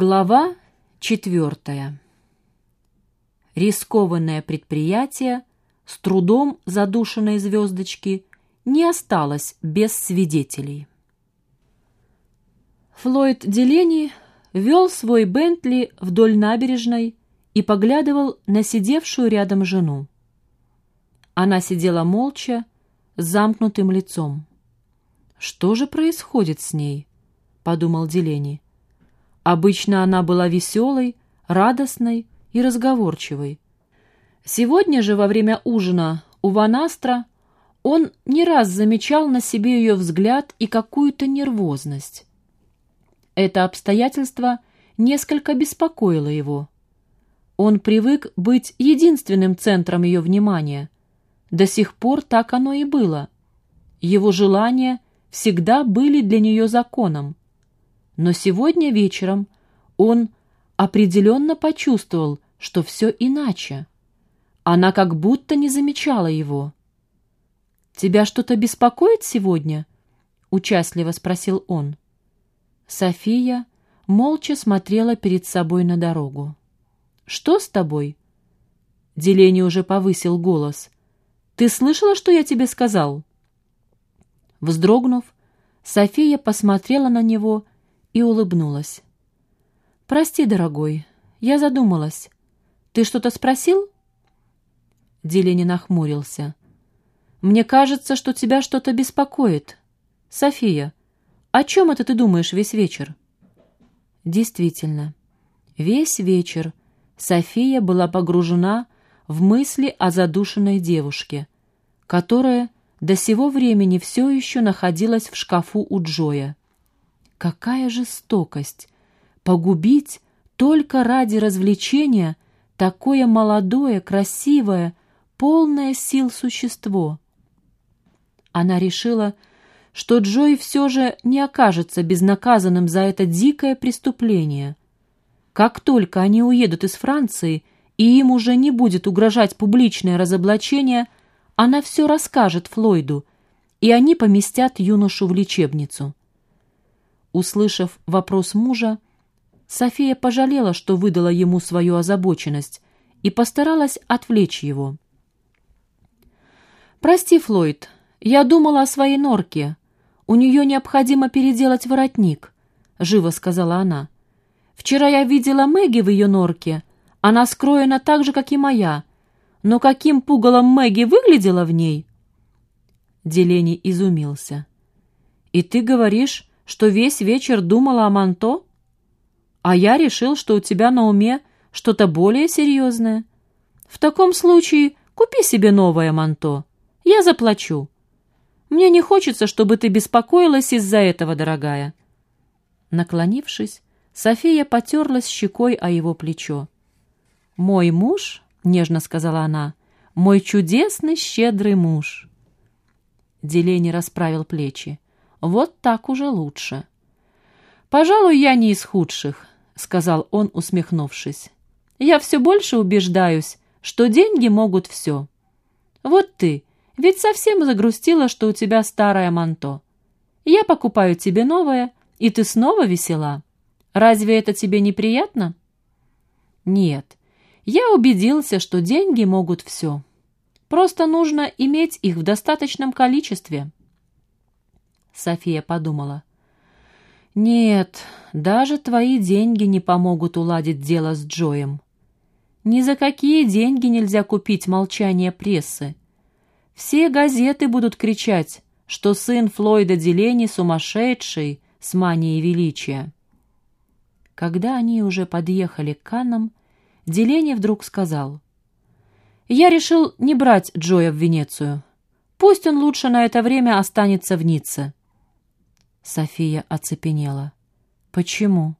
Глава четвертая. Рискованное предприятие, с трудом задушенной звездочки, не осталось без свидетелей. Флойд Делени вел свой Бентли вдоль набережной и поглядывал на сидевшую рядом жену. Она сидела молча, с замкнутым лицом. «Что же происходит с ней?» — подумал Делени. Обычно она была веселой, радостной и разговорчивой. Сегодня же во время ужина у Ванастра он не раз замечал на себе ее взгляд и какую-то нервозность. Это обстоятельство несколько беспокоило его. Он привык быть единственным центром ее внимания. До сих пор так оно и было. Его желания всегда были для нее законом. Но сегодня вечером он определенно почувствовал, что все иначе. Она как будто не замечала его. «Тебя что-то беспокоит сегодня?» — участливо спросил он. София молча смотрела перед собой на дорогу. «Что с тобой?» Делени уже повысил голос. «Ты слышала, что я тебе сказал?» Вздрогнув, София посмотрела на него и улыбнулась. «Прости, дорогой, я задумалась. Ты что-то спросил?» Делени нахмурился. «Мне кажется, что тебя что-то беспокоит. София, о чем это ты думаешь весь вечер?» Действительно, весь вечер София была погружена в мысли о задушенной девушке, которая до сего времени все еще находилась в шкафу у Джоя. Какая жестокость! Погубить только ради развлечения такое молодое, красивое, полное сил существо. Она решила, что Джой все же не окажется безнаказанным за это дикое преступление. Как только они уедут из Франции, и им уже не будет угрожать публичное разоблачение, она все расскажет Флойду, и они поместят юношу в лечебницу. Услышав вопрос мужа, София пожалела, что выдала ему свою озабоченность, и постаралась отвлечь его. «Прости, Флойд, я думала о своей норке. У нее необходимо переделать воротник», — живо сказала она. «Вчера я видела Мэгги в ее норке. Она скроена так же, как и моя. Но каким пугалом Мэгги выглядела в ней?» Делени изумился. «И ты говоришь, что весь вечер думала о манто? А я решил, что у тебя на уме что-то более серьезное. В таком случае купи себе новое манто. Я заплачу. Мне не хочется, чтобы ты беспокоилась из-за этого, дорогая». Наклонившись, София потерлась щекой о его плечо. «Мой муж, — нежно сказала она, — мой чудесный, щедрый муж». Делени расправил плечи. Вот так уже лучше. «Пожалуй, я не из худших», — сказал он, усмехнувшись. «Я все больше убеждаюсь, что деньги могут все. Вот ты, ведь совсем загрустила, что у тебя старое манто. Я покупаю тебе новое, и ты снова весела. Разве это тебе неприятно?» «Нет, я убедился, что деньги могут все. Просто нужно иметь их в достаточном количестве». София подумала. «Нет, даже твои деньги не помогут уладить дело с Джоем. Ни за какие деньги нельзя купить молчание прессы. Все газеты будут кричать, что сын Флойда Делени сумасшедший с манией величия». Когда они уже подъехали к Каннам, Делени вдруг сказал. «Я решил не брать Джоя в Венецию. Пусть он лучше на это время останется в Ницце». София оцепенела. «Почему?»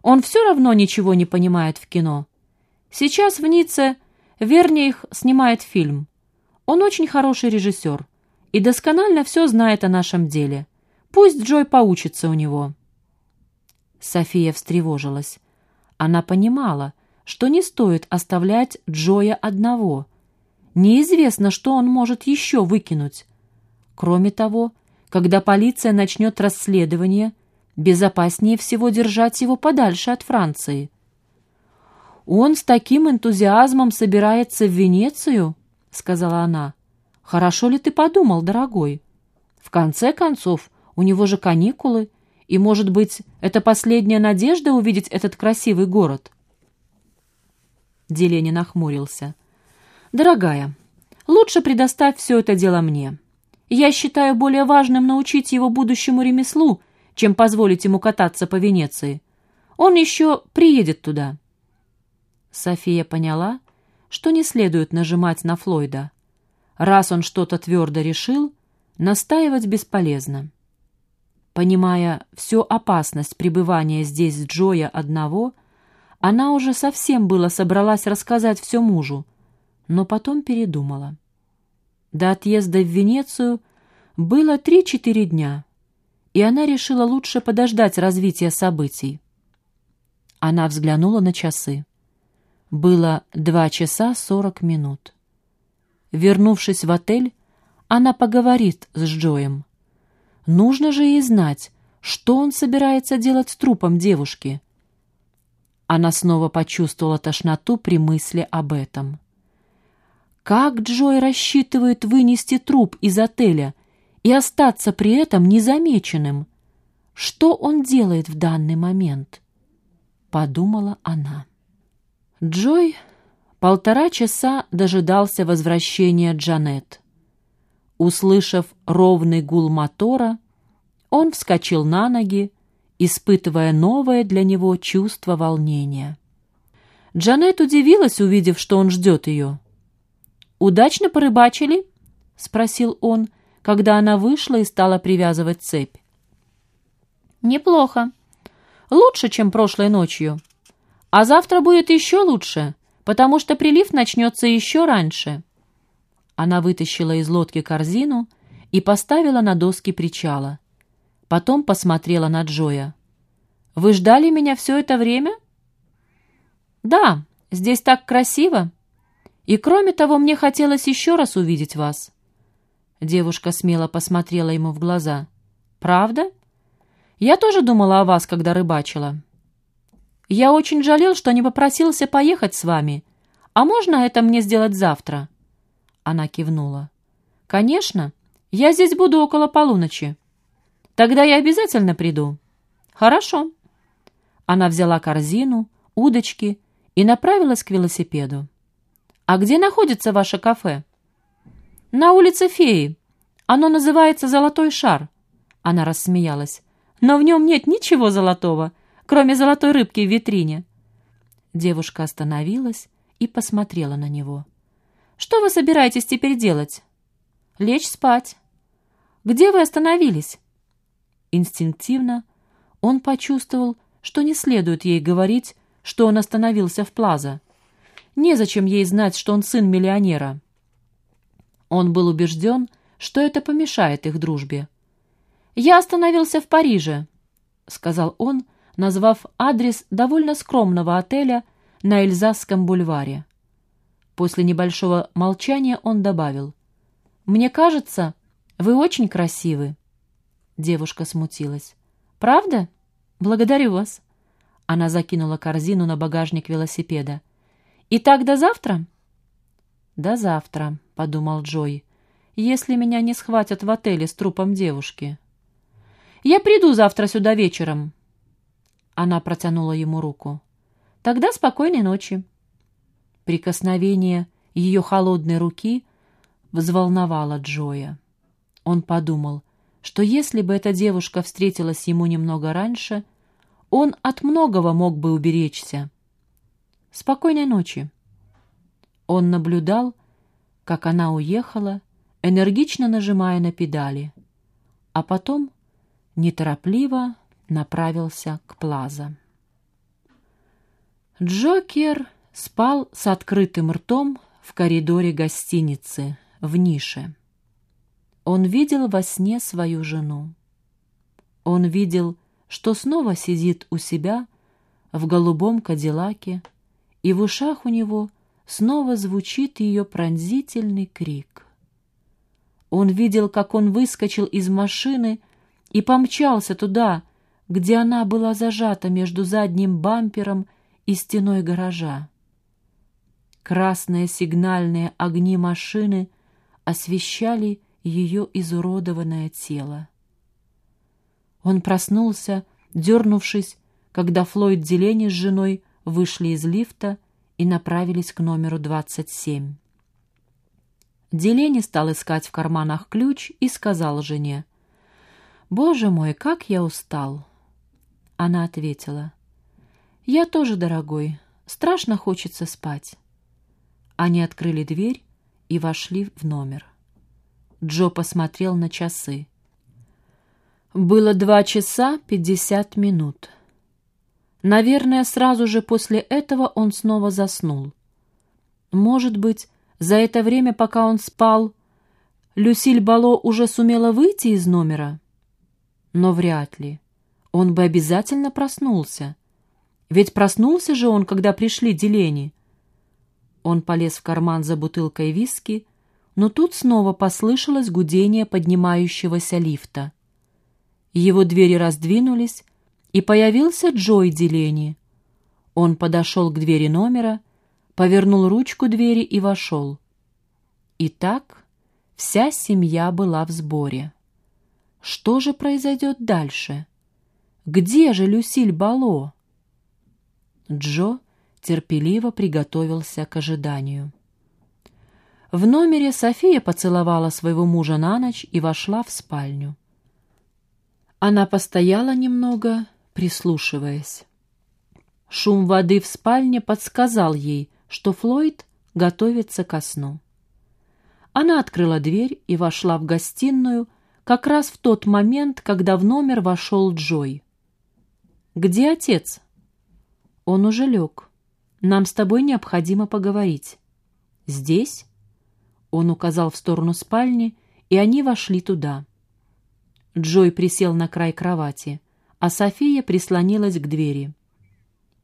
«Он все равно ничего не понимает в кино. Сейчас в Ницце Вернейх снимает фильм. Он очень хороший режиссер и досконально все знает о нашем деле. Пусть Джой поучится у него». София встревожилась. Она понимала, что не стоит оставлять Джоя одного. Неизвестно, что он может еще выкинуть. Кроме того, когда полиция начнет расследование, безопаснее всего держать его подальше от Франции. «Он с таким энтузиазмом собирается в Венецию?» — сказала она. «Хорошо ли ты подумал, дорогой? В конце концов, у него же каникулы, и, может быть, это последняя надежда увидеть этот красивый город?» Делени нахмурился. «Дорогая, лучше предоставь все это дело мне. Я считаю более важным научить его будущему ремеслу, чем позволить ему кататься по Венеции. Он еще приедет туда». София поняла, что не следует нажимать на Флойда. Раз он что-то твердо решил, настаивать бесполезно. Понимая всю опасность пребывания здесь Джоя одного, она уже совсем было собралась рассказать все мужу, но потом передумала. До отъезда в Венецию было три-четыре дня, и она решила лучше подождать развития событий. Она взглянула на часы. Было два часа сорок минут. Вернувшись в отель, она поговорит с Джоем. Нужно же ей знать, что он собирается делать с трупом девушки. Она снова почувствовала тошноту при мысли об этом. Как Джой рассчитывает вынести труп из отеля и остаться при этом незамеченным? Что он делает в данный момент? Подумала она. Джой полтора часа дожидался возвращения Джанет. Услышав ровный гул мотора, он вскочил на ноги, испытывая новое для него чувство волнения. Джанет удивилась, увидев, что он ждет ее. «Удачно порыбачили?» — спросил он, когда она вышла и стала привязывать цепь. «Неплохо. Лучше, чем прошлой ночью. А завтра будет еще лучше, потому что прилив начнется еще раньше. Она вытащила из лодки корзину и поставила на доски причала. Потом посмотрела на Джоя. «Вы ждали меня все это время?» «Да, здесь так красиво. И кроме того, мне хотелось еще раз увидеть вас». Девушка смело посмотрела ему в глаза. «Правда? Я тоже думала о вас, когда рыбачила. Я очень жалел, что не попросился поехать с вами. А можно это мне сделать завтра?» Она кивнула. «Конечно. Я здесь буду около полуночи. Тогда я обязательно приду». «Хорошо». Она взяла корзину, удочки и направилась к велосипеду. «А где находится ваше кафе?» «На улице Феи. Оно называется «Золотой шар». Она рассмеялась. «Но в нем нет ничего золотого кроме золотой рыбки в витрине». Девушка остановилась и посмотрела на него. «Что вы собираетесь теперь делать?» «Лечь спать». «Где вы остановились?» Инстинктивно он почувствовал, что не следует ей говорить, что он остановился в Плаза. Незачем ей знать, что он сын миллионера. Он был убежден, что это помешает их дружбе. «Я остановился в Париже», — сказал он, назвав адрес довольно скромного отеля на Эльзасском бульваре. После небольшого молчания он добавил. «Мне кажется, вы очень красивы». Девушка смутилась. «Правда? Благодарю вас». Она закинула корзину на багажник велосипеда. «Итак, до завтра?» «До завтра», — подумал Джой, «если меня не схватят в отеле с трупом девушки». «Я приду завтра сюда вечером», она протянула ему руку. «Тогда спокойной ночи». Прикосновение ее холодной руки взволновало Джоя. Он подумал, что если бы эта девушка встретилась ему немного раньше, он от многого мог бы уберечься. «Спокойной ночи». Он наблюдал, как она уехала, энергично нажимая на педали, а потом неторопливо направился к Плаза. Джокер спал с открытым ртом в коридоре гостиницы, в нише. Он видел во сне свою жену. Он видел, что снова сидит у себя в голубом кадиллаке, и в ушах у него снова звучит ее пронзительный крик. Он видел, как он выскочил из машины и помчался туда, где она была зажата между задним бампером и стеной гаража. Красные сигнальные огни машины освещали ее изуродованное тело. Он проснулся, дернувшись, когда Флойд Делени с женой вышли из лифта и направились к номеру 27. Делени стал искать в карманах ключ и сказал жене, «Боже мой, как я устал!» Она ответила, «Я тоже, дорогой, страшно хочется спать». Они открыли дверь и вошли в номер. Джо посмотрел на часы. Было два часа пятьдесят минут. Наверное, сразу же после этого он снова заснул. Может быть, за это время, пока он спал, Люсиль Бало уже сумела выйти из номера? Но вряд ли. Он бы обязательно проснулся. Ведь проснулся же он, когда пришли Делени. Он полез в карман за бутылкой виски, но тут снова послышалось гудение поднимающегося лифта. Его двери раздвинулись, и появился Джой Делени. Он подошел к двери номера, повернул ручку двери и вошел. Итак, вся семья была в сборе. Что же произойдет дальше? Где же Люсиль Бало? Джо терпеливо приготовился к ожиданию. В номере София поцеловала своего мужа на ночь и вошла в спальню. Она постояла немного, прислушиваясь. Шум воды в спальне подсказал ей, что Флойд готовится ко сну. Она открыла дверь и вошла в гостиную как раз в тот момент, когда в номер вошел Джой. «Где отец?» «Он уже лег. Нам с тобой необходимо поговорить». «Здесь?» Он указал в сторону спальни, и они вошли туда. Джой присел на край кровати, а София прислонилась к двери.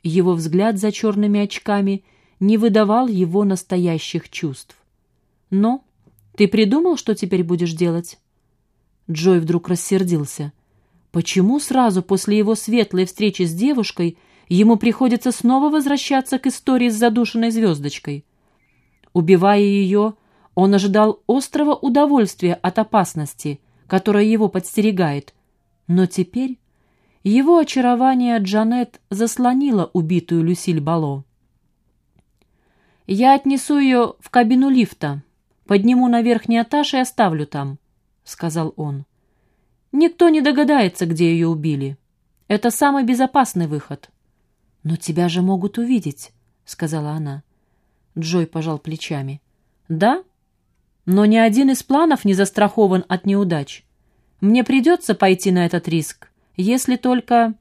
Его взгляд за черными очками не выдавал его настоящих чувств. «Но ты придумал, что теперь будешь делать?» Джой вдруг рассердился. Почему сразу после его светлой встречи с девушкой ему приходится снова возвращаться к истории с задушенной звездочкой? Убивая ее, он ожидал острого удовольствия от опасности, которая его подстерегает. Но теперь его очарование Джанет заслонило убитую Люсиль Бало. «Я отнесу ее в кабину лифта, подниму на верхний этаж и оставлю там», — сказал он. «Никто не догадается, где ее убили. Это самый безопасный выход». «Но тебя же могут увидеть», — сказала она. Джой пожал плечами. «Да, но ни один из планов не застрахован от неудач. Мне придется пойти на этот риск, если только...»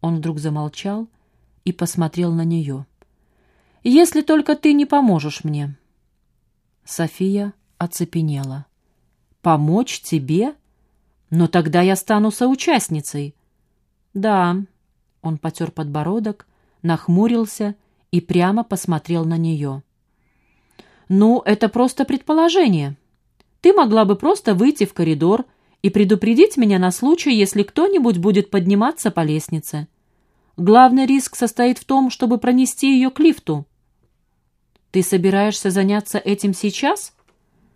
Он вдруг замолчал и посмотрел на нее. «Если только ты не поможешь мне». София оцепенела. «Помочь тебе? Но тогда я стану соучастницей». «Да», — он потер подбородок, нахмурился и прямо посмотрел на нее. «Ну, это просто предположение. Ты могла бы просто выйти в коридор и предупредить меня на случай, если кто-нибудь будет подниматься по лестнице. Главный риск состоит в том, чтобы пронести ее к лифту». «Ты собираешься заняться этим сейчас?»